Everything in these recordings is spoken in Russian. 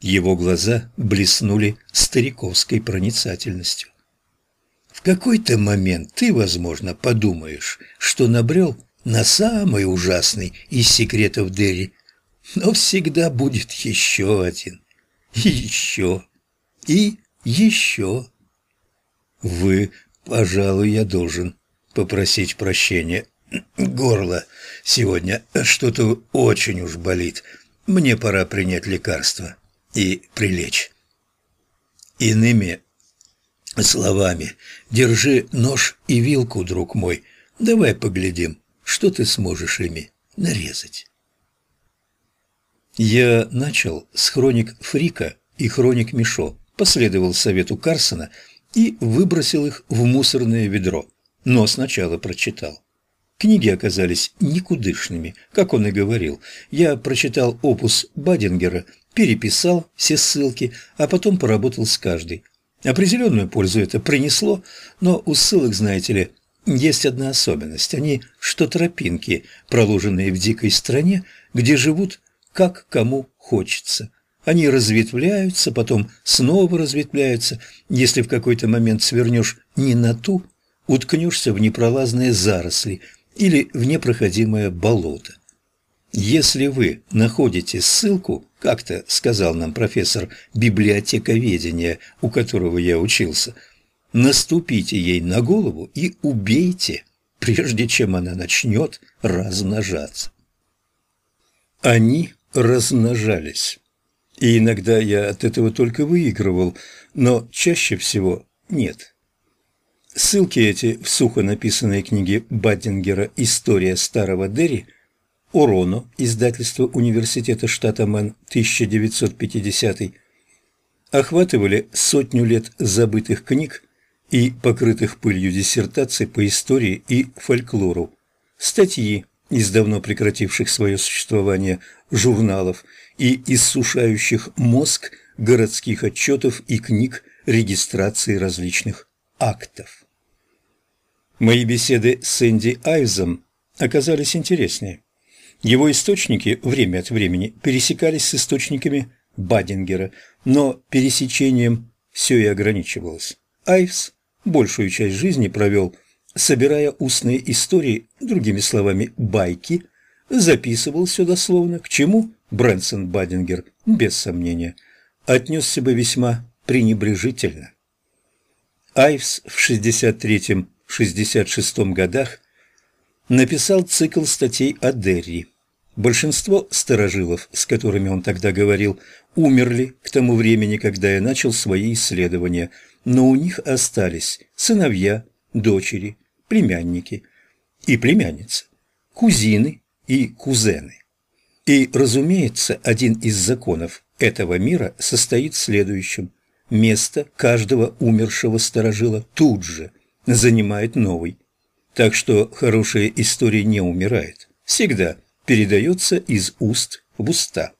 Его глаза блеснули стариковской проницательностью. В какой-то момент ты, возможно, подумаешь, что набрел на самый ужасный из секретов Дерри, но всегда будет еще один, и еще, и еще. Вы, пожалуй, я должен попросить прощения. Горло сегодня что-то очень уж болит. Мне пора принять лекарство и прилечь. Иными словами, держи нож и вилку, друг мой. Давай поглядим, что ты сможешь ими нарезать. Я начал с хроник Фрика и хроник Мишо, последовал совету Карсона и выбросил их в мусорное ведро, но сначала прочитал. Книги оказались никудышными, как он и говорил. Я прочитал опус Бадингера, переписал все ссылки, а потом поработал с каждой. Определенную пользу это принесло, но у ссылок, знаете ли, есть одна особенность. Они что тропинки, проложенные в дикой стране, где живут как кому хочется. Они разветвляются, потом снова разветвляются. Если в какой-то момент свернешь не на ту, уткнешься в непролазные заросли или в непроходимое болото. Если вы находите ссылку, как-то сказал нам профессор библиотековедения, у которого я учился, наступите ей на голову и убейте, прежде чем она начнет размножаться. Они размножались. И иногда я от этого только выигрывал, но чаще всего нет. Ссылки эти в сухо написанной книге Баддингера «История старого Дерри» Ороно, издательство Университета штата Мэн, 1950 охватывали сотню лет забытых книг и покрытых пылью диссертаций по истории и фольклору, статьи из давно прекративших свое существование журналов и иссушающих мозг городских отчетов и книг регистрации различных актов. Мои беседы с Энди Айвзом оказались интереснее. Его источники время от времени пересекались с источниками Бадингера, но пересечением все и ограничивалось. Айвс большую часть жизни провел собирая устные истории, другими словами, байки, записывал все дословно, к чему Брэнсон Бадингер, без сомнения, отнесся бы весьма пренебрежительно. Айвс в 63-66 годах написал цикл статей о Дерри. Большинство старожилов, с которыми он тогда говорил, умерли к тому времени, когда я начал свои исследования, но у них остались сыновья, дочери, племянники и племянницы, кузины и кузены. И, разумеется, один из законов этого мира состоит в следующем. Место каждого умершего сторожила тут же занимает новый. Так что хорошая история не умирает, всегда передается из уст в уста.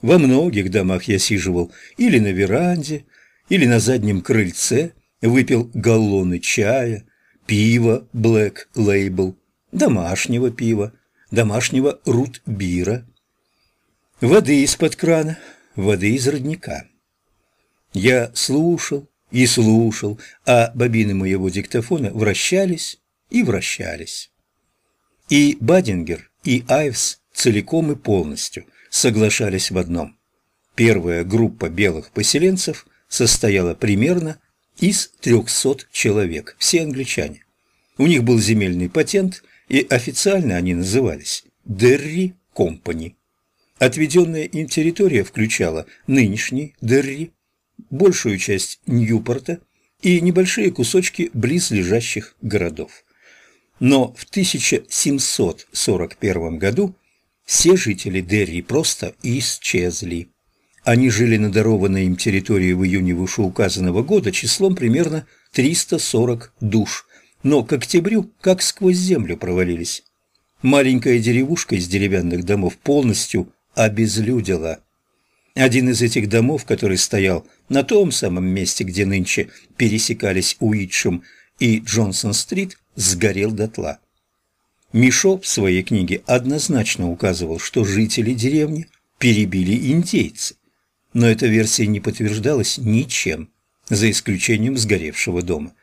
Во многих домах я сиживал или на веранде, или на заднем крыльце, выпил галлоны чая, пива Black Label, домашнего пива, домашнего рут-бира, воды из-под крана, воды из родника. Я слушал и слушал, а бобины моего диктофона вращались и вращались. И Бадингер, и Айвс целиком и полностью соглашались в одном. Первая группа белых поселенцев состояла примерно из 300 человек, все англичане. У них был земельный патент, и официально они назывались Дерри Компани. Отведенная им территория включала нынешний Дерри, большую часть Ньюпорта и небольшие кусочки близлежащих городов. Но в 1741 году все жители Дерри просто исчезли. Они жили на дарованной им территории в июне вышеуказанного года числом примерно 340 душ, но к октябрю как сквозь землю провалились. Маленькая деревушка из деревянных домов полностью обезлюдила. Один из этих домов, который стоял на том самом месте, где нынче пересекались Уитшем и Джонсон-стрит, сгорел дотла. Мишо в своей книге однозначно указывал, что жители деревни перебили индейцы. но эта версия не подтверждалась ничем, за исключением сгоревшего дома.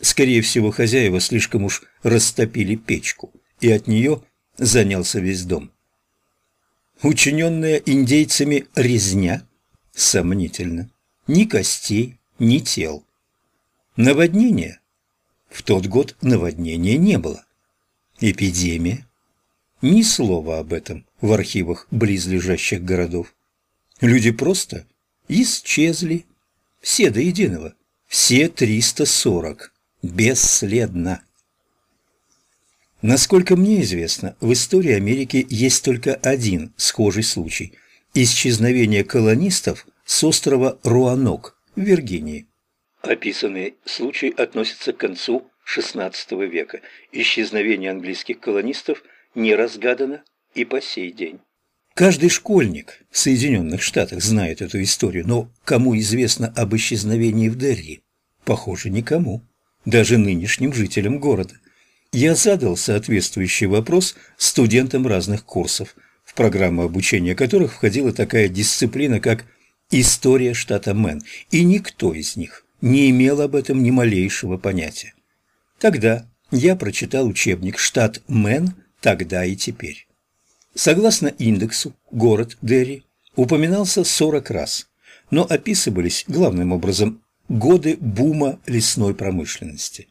Скорее всего, хозяева слишком уж растопили печку, и от нее занялся весь дом. Учиненная индейцами резня? Сомнительно. Ни костей, ни тел. Наводнение? В тот год наводнения не было. Эпидемия? Ни слова об этом в архивах близлежащих городов. Люди просто исчезли. Все до единого. Все 340. Бесследно. Насколько мне известно, в истории Америки есть только один схожий случай – исчезновение колонистов с острова Руанок в Виргинии. Описанный случай относится к концу XVI века. Исчезновение английских колонистов не разгадано и по сей день. Каждый школьник в Соединенных Штатах знает эту историю, но кому известно об исчезновении в Дерри? Похоже, никому, даже нынешним жителям города я задал соответствующий вопрос студентам разных курсов, в программу обучения которых входила такая дисциплина, как «История штата Мэн», и никто из них не имел об этом ни малейшего понятия. Тогда я прочитал учебник «Штат Мэн. Тогда и теперь». Согласно индексу, город Дерри упоминался 40 раз, но описывались главным образом годы бума лесной промышленности.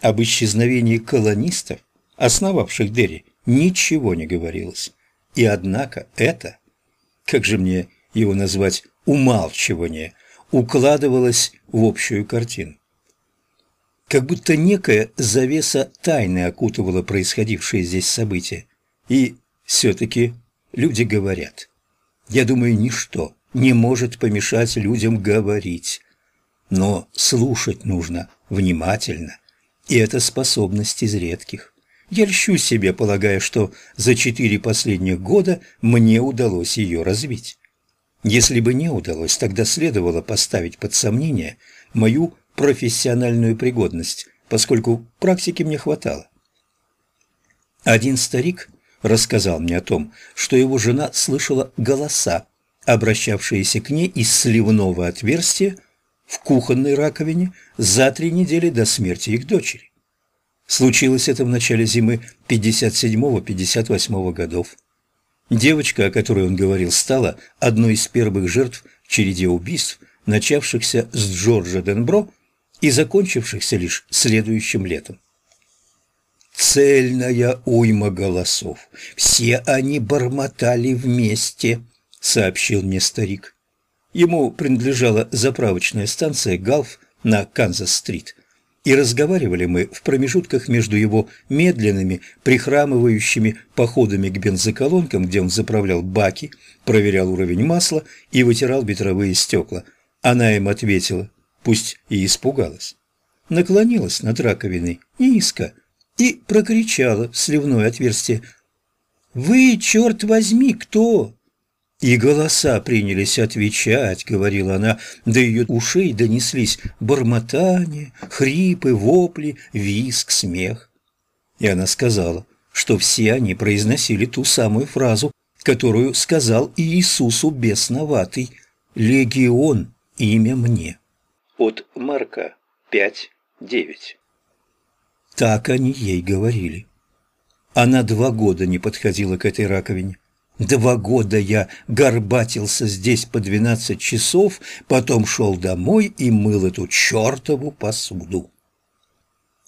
Об исчезновении колонистов, основавших Дерри, ничего не говорилось. И однако это, как же мне его назвать, умалчивание, укладывалось в общую картину. Как будто некая завеса тайны окутывала происходившие здесь события. И все-таки люди говорят. Я думаю, ничто не может помешать людям говорить. Но слушать нужно внимательно – и это способность из редких. Я льщу себе, полагая, что за четыре последних года мне удалось ее развить. Если бы не удалось, тогда следовало поставить под сомнение мою профессиональную пригодность, поскольку практики мне хватало. Один старик рассказал мне о том, что его жена слышала голоса, обращавшиеся к ней из сливного отверстия в кухонной раковине за три недели до смерти их дочери. Случилось это в начале зимы 57-58 годов. Девочка, о которой он говорил, стала одной из первых жертв в череде убийств, начавшихся с Джорджа Денбро и закончившихся лишь следующим летом. «Цельная уйма голосов. Все они бормотали вместе», — сообщил мне старик. Ему принадлежала заправочная станция «Галф» на Канзас-стрит, и разговаривали мы в промежутках между его медленными, прихрамывающими походами к бензоколонкам, где он заправлял баки, проверял уровень масла и вытирал ветровые стекла. Она им ответила, пусть и испугалась. Наклонилась над раковиной низко и прокричала в сливное отверстие «Вы, черт возьми, кто?» И голоса принялись отвечать, говорила она, до ее ушей донеслись бормотания, хрипы, вопли, визг, смех. И она сказала, что все они произносили ту самую фразу, которую сказал Иисусу бесноватый «Легион, имя мне». От Марка 5.9 Так они ей говорили. Она два года не подходила к этой раковине. Два года я горбатился здесь по двенадцать часов, потом шел домой и мыл эту чертову посуду.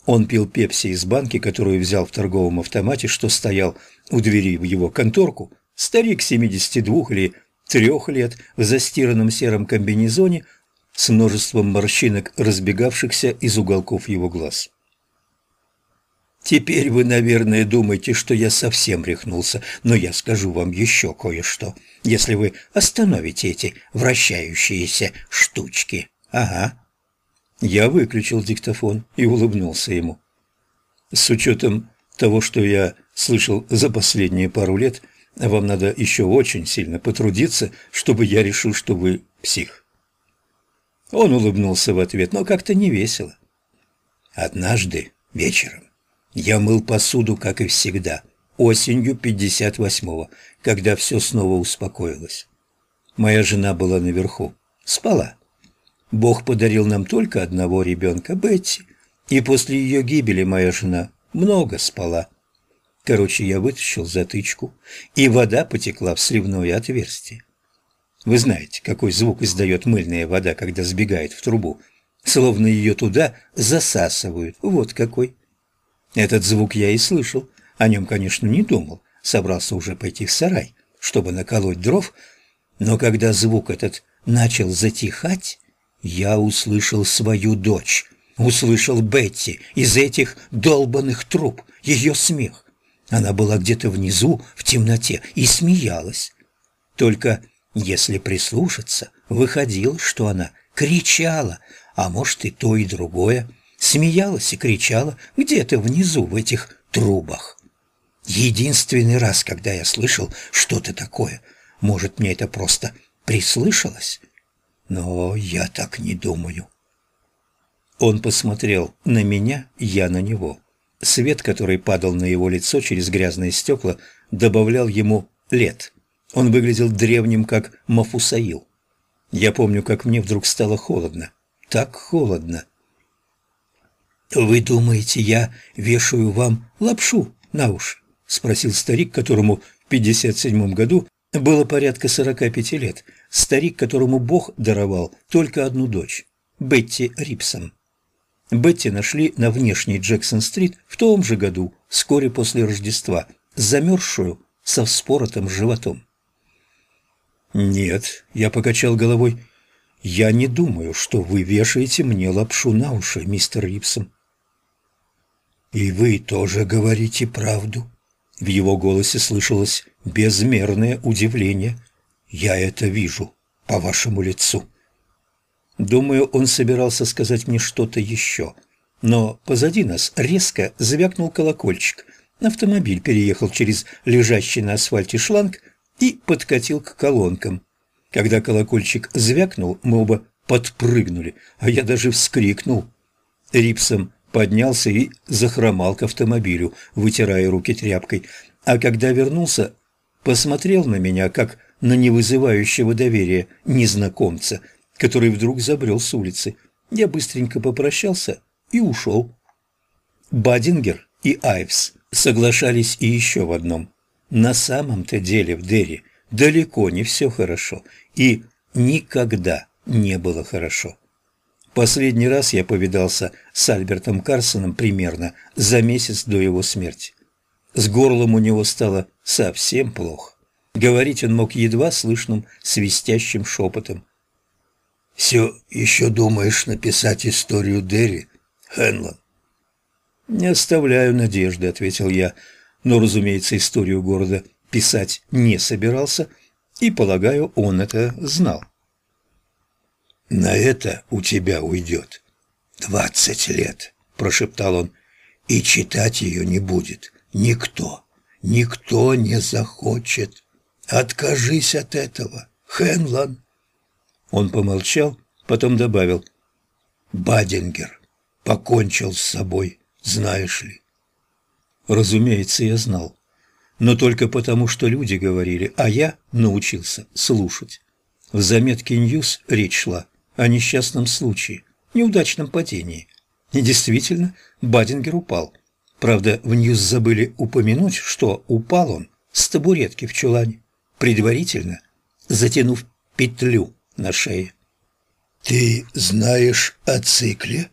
Он пил пепси из банки, которую взял в торговом автомате, что стоял у двери в его конторку. Старик 72 или трех лет в застиранном сером комбинезоне с множеством морщинок, разбегавшихся из уголков его глаз. Теперь вы, наверное, думаете, что я совсем рехнулся, но я скажу вам еще кое-что, если вы остановите эти вращающиеся штучки. Ага. Я выключил диктофон и улыбнулся ему. С учетом того, что я слышал за последние пару лет, вам надо еще очень сильно потрудиться, чтобы я решил, что вы псих. Он улыбнулся в ответ, но как-то не весело. Однажды вечером я мыл посуду, как и всегда, осенью 58-го, когда все снова успокоилось. Моя жена была наверху, спала. Бог подарил нам только одного ребенка, Бетти, и после ее гибели моя жена много спала. Короче, я вытащил затычку, и вода потекла в сливное отверстие. Вы знаете, какой звук издает мыльная вода, когда сбегает в трубу, словно ее туда засасывают. Вот какой. Этот звук я и слышал. О нем, конечно, не думал. Собрался уже пойти в сарай, чтобы наколоть дров. Но когда звук этот начал затихать, я услышал свою дочь. Услышал Бетти из этих долбанных труб, ее смех. Она была где-то внизу, в темноте, и смеялась. Только если прислушаться, выходило, что она кричала, а может и то, и другое. Смеялась и кричала где-то внизу, в этих трубах. Единственный раз, когда я слышал что-то такое, может, мне это просто прислышалось, но я так не думаю. Он посмотрел на меня, я на него. Свет, который падал на его лицо через грязные стекла, добавлял ему лет. Он выглядел древним, как Мафусаил. Я помню, как мне вдруг стало холодно. Так холодно. «Вы думаете, я вешаю вам лапшу на уши?» — спросил старик, которому в 57 году было порядка 45 лет. Старик, которому Бог даровал только одну дочь — Бетти Рипсон. Бетти нашли на внешней Джексон-стрит в том же году, вскоре после Рождества, замерзшую со вспоротым животом. «Нет», — я покачал головой, — «я не думаю, что вы вешаете мне лапшу на уши, мистер Рипсон». «И вы тоже говорите правду?» В его голосе слышалось безмерное удивление. «Я это вижу по вашему лицу». Думаю, он собирался сказать мне что-то еще. Но позади нас резко звякнул колокольчик. Автомобиль переехал через лежащий на асфальте шланг и подкатил к колонкам. Когда колокольчик звякнул, мы оба подпрыгнули, а я даже вскрикнул. Рипсом поднялся и захромал к автомобилю, вытирая руки тряпкой. А когда вернулся, посмотрел на меня, как на невызывающего доверия незнакомца – который вдруг забрел с улицы. Я быстренько попрощался и ушел. Бадингер и Айвс соглашались и еще в одном. На самом-то деле в Дерри далеко не все хорошо, и никогда не было хорошо. Последний раз я повидался с Альбертом Карсоном примерно за месяц до его смерти. С горлом у него стало совсем плохо. Говорить он мог едва слышным свистящим шепотом. Все еще думаешь написать историю Дерри, Хенлон? «Не оставляю надежды», — ответил я, но, разумеется, историю города писать не собирался, и, полагаю, он это знал. «На это у тебя уйдет двадцать лет», — прошептал он, — «и читать ее не будет никто, никто не захочет. Откажись от этого, Хенлон». Он помолчал, потом добавил. «Бадингер покончил с собой, знаешь ли». Разумеется, я знал. Но только потому, что люди говорили, а я научился слушать. В заметке «Ньюс» речь шла о несчастном случае, неудачном падении. И действительно, Бадингер упал. Правда, в «Ньюс» забыли упомянуть, что упал он с табуретки в чулане, предварительно затянув петлю на шее. «Ты знаешь о цикле?»